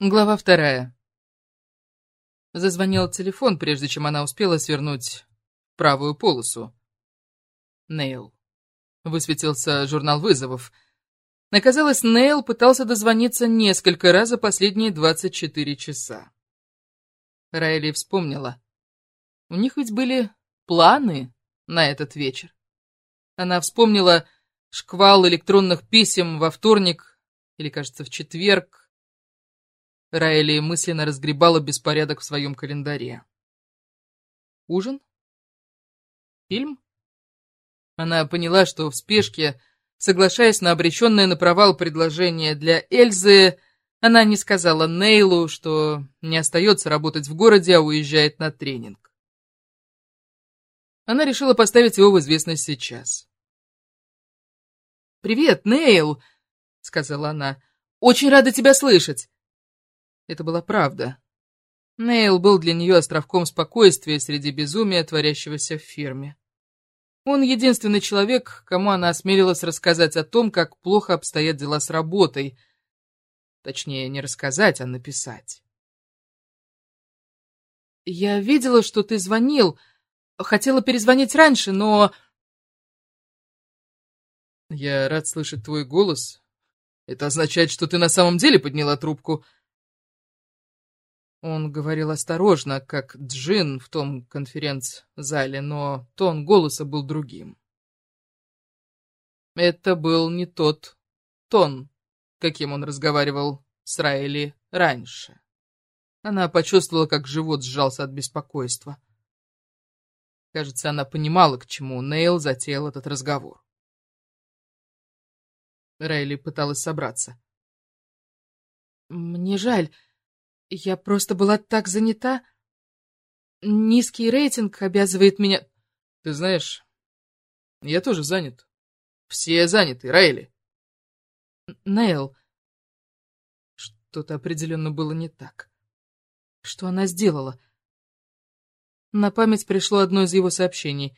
Глава вторая. Зазвонил телефон, прежде чем она успела свернуть правую полосу. Нейл. Высветился журнал вызовов. Оказалось, Нейл пытался дозвониться несколько раз за последние 24 часа. Райли вспомнила. У них ведь были планы на этот вечер. Она вспомнила шквал электронных писем во вторник, или, кажется, в четверг, Райли мысленно разгребала беспорядок в своем календаре. Ужин? Фильм? Она поняла, что в спешке, соглашаясь на обреченное на провал предложение для Эльзы, она не сказала Нейлу, что не остается работать в городе, а уезжает на тренинг. Она решила поставить его в известность сейчас. «Привет, Нейл!» — сказала она. «Очень рада тебя слышать!» Это была правда. Нейл был для нее островком спокойствия среди безумия, творящегося в фирме. Он единственный человек, кому она осмелилась рассказать о том, как плохо обстоят дела с работой. Точнее, не рассказать, а написать. «Я видела, что ты звонил. Хотела перезвонить раньше, но...» «Я рад слышать твой голос. Это означает, что ты на самом деле подняла трубку», он говорил осторожно, как Джин в том конференц-зале, но тон голоса был другим. Это был не тот тон, каким он разговаривал с Райли раньше. Она почувствовала, как живот сжался от беспокойства. Кажется, она понимала, к чему Нейл затеял этот разговор. Райли пыталась собраться. «Мне жаль», я просто была так занята. Низкий рейтинг обязывает меня... Ты знаешь, я тоже занят. Все заняты, Райли. Нейл. Что-то определенно было не так. Что она сделала? На память пришло одно из его сообщений.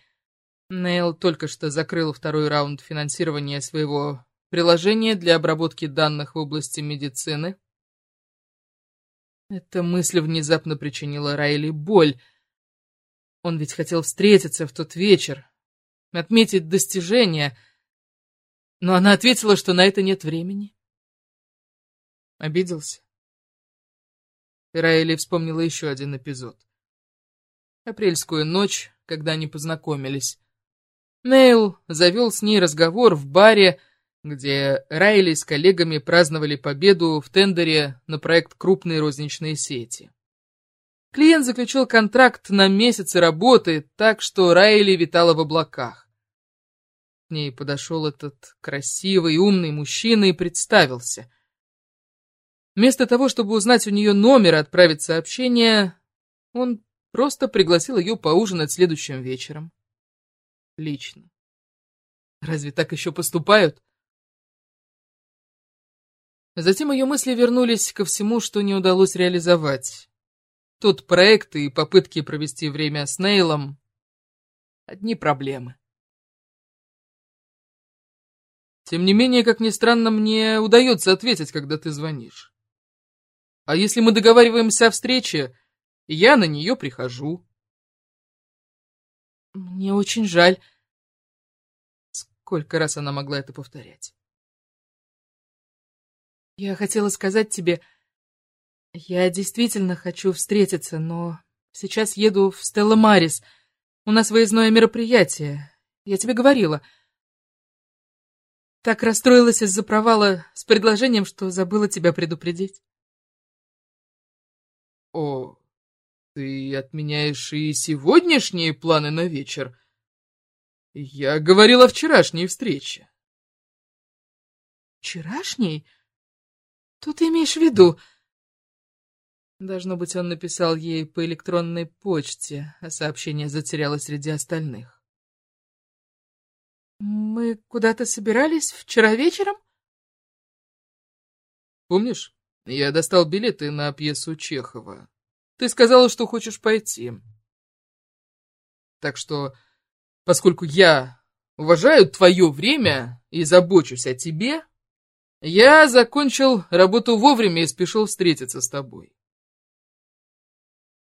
Нейл только что закрыл второй раунд финансирования своего приложения для обработки данных в области медицины эта мысль внезапно причинила Райли боль. Он ведь хотел встретиться в тот вечер, отметить достижения, но она ответила, что на это нет времени. Обиделся. И Райли вспомнила еще один эпизод. Апрельскую ночь, когда они познакомились. Нейл завел с ней разговор в баре, где Райли с коллегами праздновали победу в тендере на проект крупной розничной сети. Клиент заключил контракт на месяцы работы, так что Райли витала в облаках. К ней подошел этот красивый, умный мужчина и представился. Вместо того, чтобы узнать у нее номер и отправить сообщение, он просто пригласил ее поужинать следующим вечером. Лично. Разве так еще поступают? Затем ее мысли вернулись ко всему, что не удалось реализовать. Тот проект и попытки провести время с Нейлом — одни проблемы. Тем не менее, как ни странно, мне удается ответить, когда ты звонишь. А если мы договариваемся о встрече, я на нее прихожу. Мне очень жаль. Сколько раз она могла это повторять? Я хотела сказать тебе... Я действительно хочу встретиться, но сейчас еду в Стелла Марис. У нас выездное мероприятие. Я тебе говорила. Так расстроилась из-за провала с предложением, что забыла тебя предупредить. О, ты отменяешь и сегодняшние планы на вечер? Я говорила о вчерашней встрече. Вчерашней? Что ты имеешь в виду? Должно быть, он написал ей по электронной почте, а сообщение затерялось среди остальных. Мы куда-то собирались вчера вечером? Помнишь, я достал билеты на пьесу Чехова. Ты сказала, что хочешь пойти. Так что, поскольку я уважаю твое время и забочусь о тебе, Я закончил работу вовремя и спешил встретиться с тобой.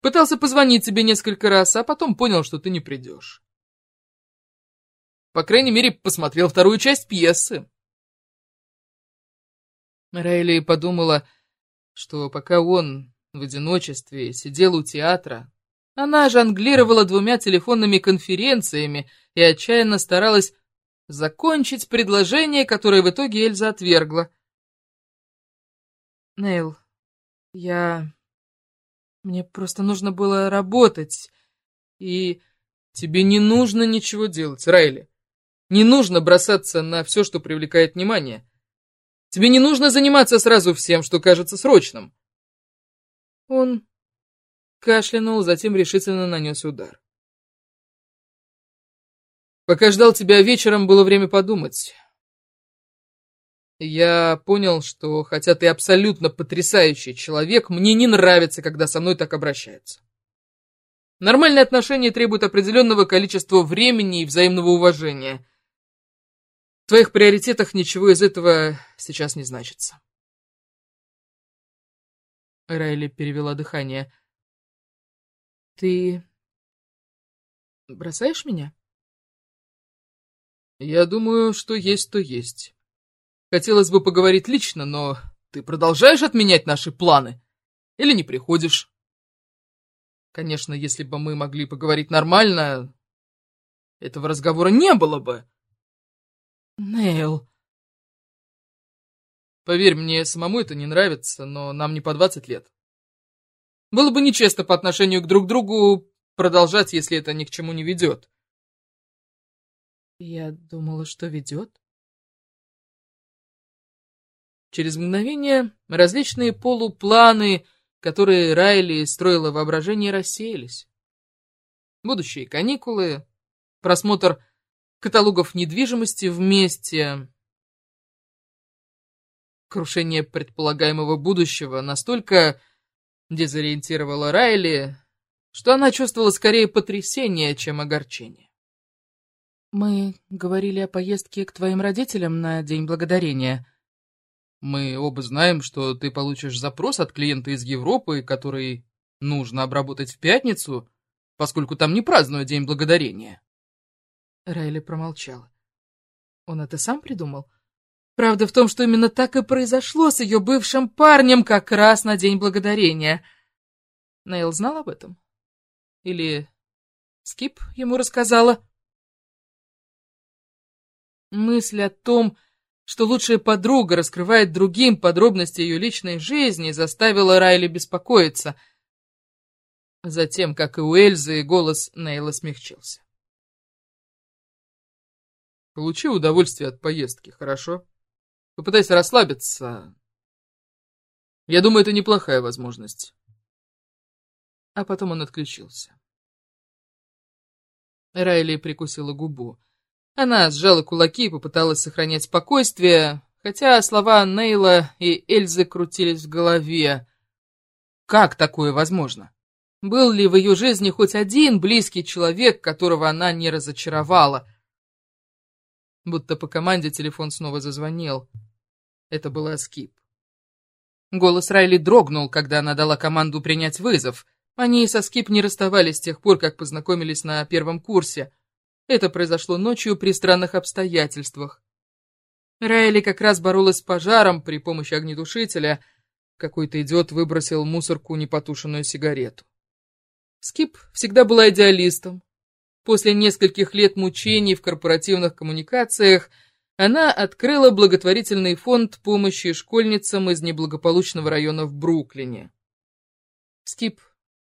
Пытался позвонить тебе несколько раз, а потом понял, что ты не придешь. По крайней мере, посмотрел вторую часть пьесы. Райли подумала, что пока он в одиночестве сидел у театра, она жонглировала двумя телефонными конференциями и отчаянно старалась закончить предложение, которое в итоге Эльза отвергла. «Нейл, я... Мне просто нужно было работать, и... Тебе не нужно ничего делать, Райли. Не нужно бросаться на все, что привлекает внимание. Тебе не нужно заниматься сразу всем, что кажется срочным. Он кашлянул, затем решительно нанес удар. Пока ждал тебя вечером, было время подумать. Я понял, что, хотя ты абсолютно потрясающий человек, мне не нравится, когда со мной так обращаются. Нормальные отношения требуют определенного количества времени и взаимного уважения. В твоих приоритетах ничего из этого сейчас не значится. Райли перевела дыхание. «Ты бросаешь меня?» «Я думаю, что есть, то есть. Хотелось бы поговорить лично, но ты продолжаешь отменять наши планы? Или не приходишь?» «Конечно, если бы мы могли поговорить нормально, этого разговора не было бы». Нейл. Поверь, мне самому это не нравится, но нам не по двадцать лет. Было бы нечестно по отношению к друг другу продолжать, если это ни к чему не ведет. Я думала, что ведет. Через мгновение различные полупланы, которые Райли строила воображение, рассеялись. Будущие каникулы, просмотр каталогов недвижимости вместе. Крушение предполагаемого будущего настолько дезориентировало Райли, что она чувствовала скорее потрясение, чем огорчение. «Мы говорили о поездке к твоим родителям на День Благодарения». «Мы оба знаем, что ты получишь запрос от клиента из Европы, который нужно обработать в пятницу, поскольку там не празднуют День Благодарения». Райли промолчала. Он это сам придумал? Правда в том, что именно так и произошло с ее бывшим парнем как раз на День Благодарения. Нейл знал об этом? Или Скип ему рассказала? Мысль о том, что лучшая подруга раскрывает другим подробности ее личной жизни, заставила Райли беспокоиться. Затем, как и у Эльзы, голос Нейла смягчился. Получи удовольствие от поездки, хорошо? Попытайся расслабиться. Я думаю, это неплохая возможность. А потом он отключился. Райли прикусила губу. Она сжала кулаки и попыталась сохранять спокойствие, хотя слова Нейла и Эльзы крутились в голове. Как такое возможно? Был ли в ее жизни хоть один близкий человек, которого она не разочаровала — Будто по команде телефон снова зазвонил. Это была Скип. Голос Райли дрогнул, когда она дала команду принять вызов. Они со Скип не расставались с тех пор, как познакомились на первом курсе. Это произошло ночью при странных обстоятельствах. Райли как раз боролась с пожаром при помощи огнетушителя. Какой-то идиот выбросил мусорку непотушенную сигарету. Скип всегда была идеалистом, После нескольких лет мучений в корпоративных коммуникациях она открыла благотворительный фонд помощи школьницам из неблагополучного района в Бруклине. Скип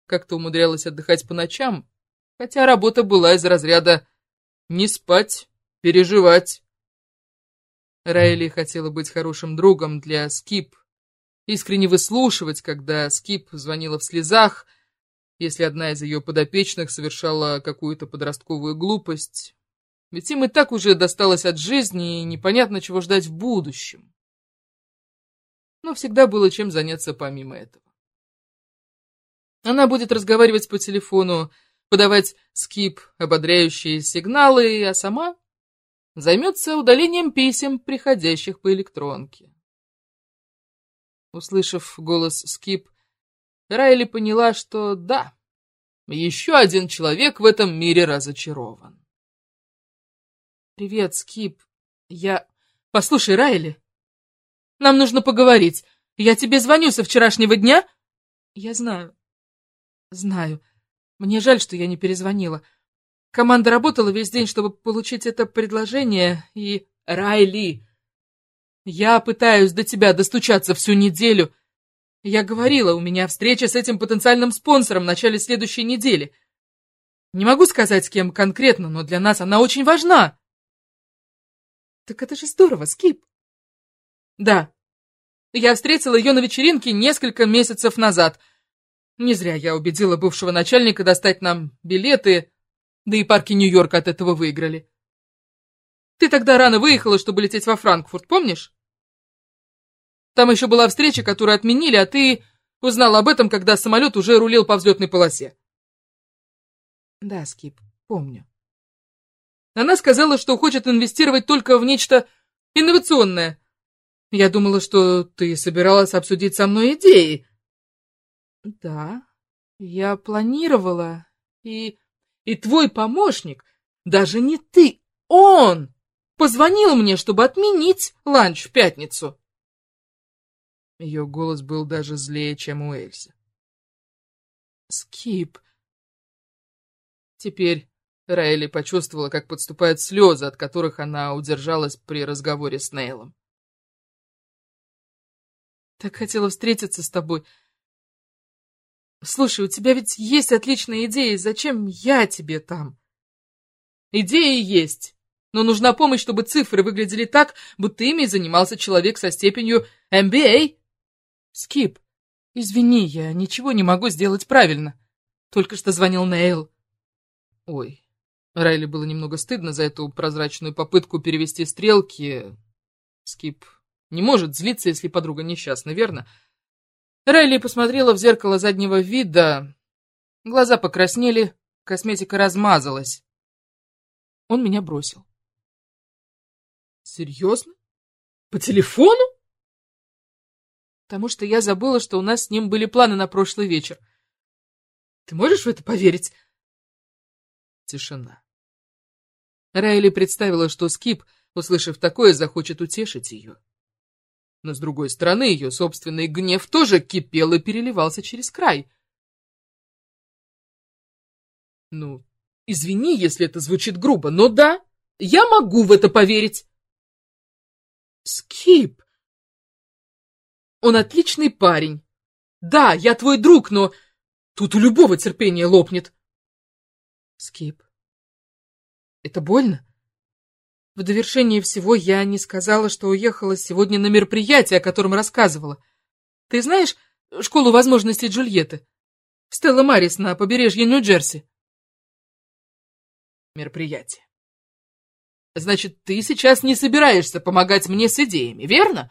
как-то умудрялась отдыхать по ночам, хотя работа была из разряда «не спать, переживать». Райли хотела быть хорошим другом для Скип, искренне выслушивать, когда Скип звонила в слезах, если одна из ее подопечных совершала какую-то подростковую глупость. Ведь им и так уже досталось от жизни, и непонятно, чего ждать в будущем. Но всегда было чем заняться помимо этого. Она будет разговаривать по телефону, подавать скип, ободряющие сигналы, а сама займется удалением писем, приходящих по электронке. Услышав голос Скип, Райли поняла, что да, еще один человек в этом мире разочарован. «Привет, Скип. Я... Послушай, Райли, нам нужно поговорить. Я тебе звоню со вчерашнего дня?» «Я знаю. Знаю. Мне жаль, что я не перезвонила. Команда работала весь день, чтобы получить это предложение, и... Райли! Я пытаюсь до тебя достучаться всю неделю. Я говорила, у меня встреча с этим потенциальным спонсором в начале следующей недели. Не могу сказать, с кем конкретно, но для нас она очень важна. Так это же здорово, Скип. Да. Я встретила ее на вечеринке несколько месяцев назад. Не зря я убедила бывшего начальника достать нам билеты, да и парки Нью-Йорка от этого выиграли. Ты тогда рано выехала, чтобы лететь во Франкфурт, помнишь? Там еще была встреча, которую отменили, а ты узнал об этом, когда самолет уже рулил по взлетной полосе. Да, Скип, помню. Она сказала, что хочет инвестировать только в нечто инновационное. Я думала, что ты собиралась обсудить со мной идеи. Да, я планировала, и... И твой помощник, даже не ты, он, позвонил мне, чтобы отменить ланч в пятницу. Ее голос был даже злее, чем у Эльси. Скип. Теперь Райли почувствовала, как подступают слезы, от которых она удержалась при разговоре с Нейлом. Так хотела встретиться с тобой, Слушай, у тебя ведь есть отличная идея, зачем я тебе там? Идея есть, но нужна помощь, чтобы цифры выглядели так, будто ими занимался человек со степенью MBA. Скип, извини, я ничего не могу сделать правильно. Только что звонил Нейл. Ой, Райли было немного стыдно за эту прозрачную попытку перевести стрелки. Скип не может злиться, если подруга несчастна, верно? — Райли посмотрела в зеркало заднего вида. Глаза покраснели, косметика размазалась. Он меня бросил. Серьезно? По телефону? Потому что я забыла, что у нас с ним были планы на прошлый вечер. Ты можешь в это поверить? Тишина. Райли представила, что Скип, услышав такое, захочет утешить ее. Но, с другой стороны, ее собственный гнев тоже кипел и переливался через край. Ну, извини, если это звучит грубо, но да, я могу в это поверить. Скип. Он отличный парень. Да, я твой друг, но тут у любого терпения лопнет. Скип. Это больно? В довершение всего я не сказала, что уехала сегодня на мероприятие, о котором рассказывала. Ты знаешь школу возможностей Джульетты? Стелла Марис на побережье Нью-Джерси. Мероприятие. Значит, ты сейчас не собираешься помогать мне с идеями, верно?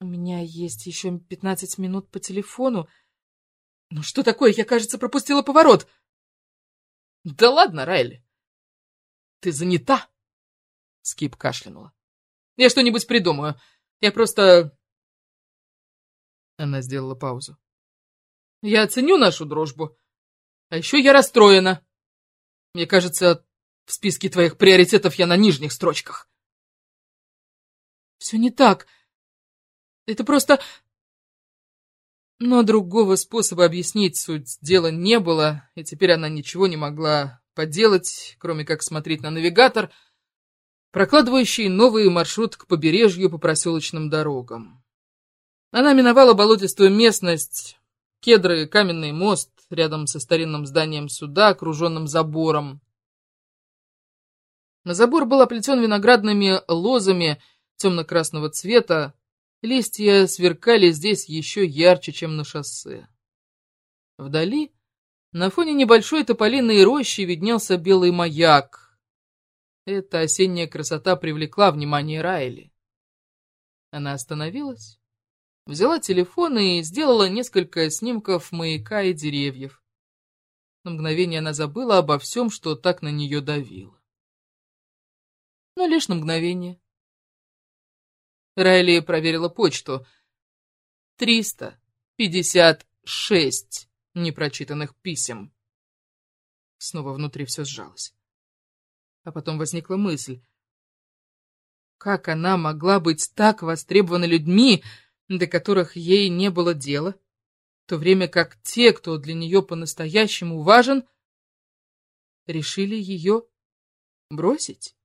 У меня есть еще пятнадцать минут по телефону. Ну что такое? Я, кажется, пропустила поворот. Да ладно, Райли. Ты занята? Скип кашлянула. Я что-нибудь придумаю. Я просто... Она сделала паузу. Я оценю нашу дружбу. А еще я расстроена. Мне кажется, в списке твоих приоритетов я на нижних строчках. Все не так. Это просто... Но другого способа объяснить суть дела не было, и теперь она ничего не могла поделать, кроме как смотреть на навигатор, прокладывающий новый маршрут к побережью по проселочным дорогам. Она миновала болотистую местность, кедры, каменный мост рядом со старинным зданием суда, окруженным забором. На забор был оплетен виноградными лозами темно-красного цвета, листья сверкали здесь еще ярче, чем на шоссе. Вдали на фоне небольшой тополиной рощи виднелся белый маяк. Эта осенняя красота привлекла внимание Райли. Она остановилась, взяла телефон и сделала несколько снимков маяка и деревьев. На мгновение она забыла обо всем, что так на нее давило. Но лишь на мгновение. Райли проверила почту. триста пятьдесят шесть непрочитанных писем. Снова внутри все сжалось. А потом возникла мысль. Как она могла быть так востребована людьми, до которых ей не было дела, в то время как те, кто для нее по-настоящему важен, решили ее бросить?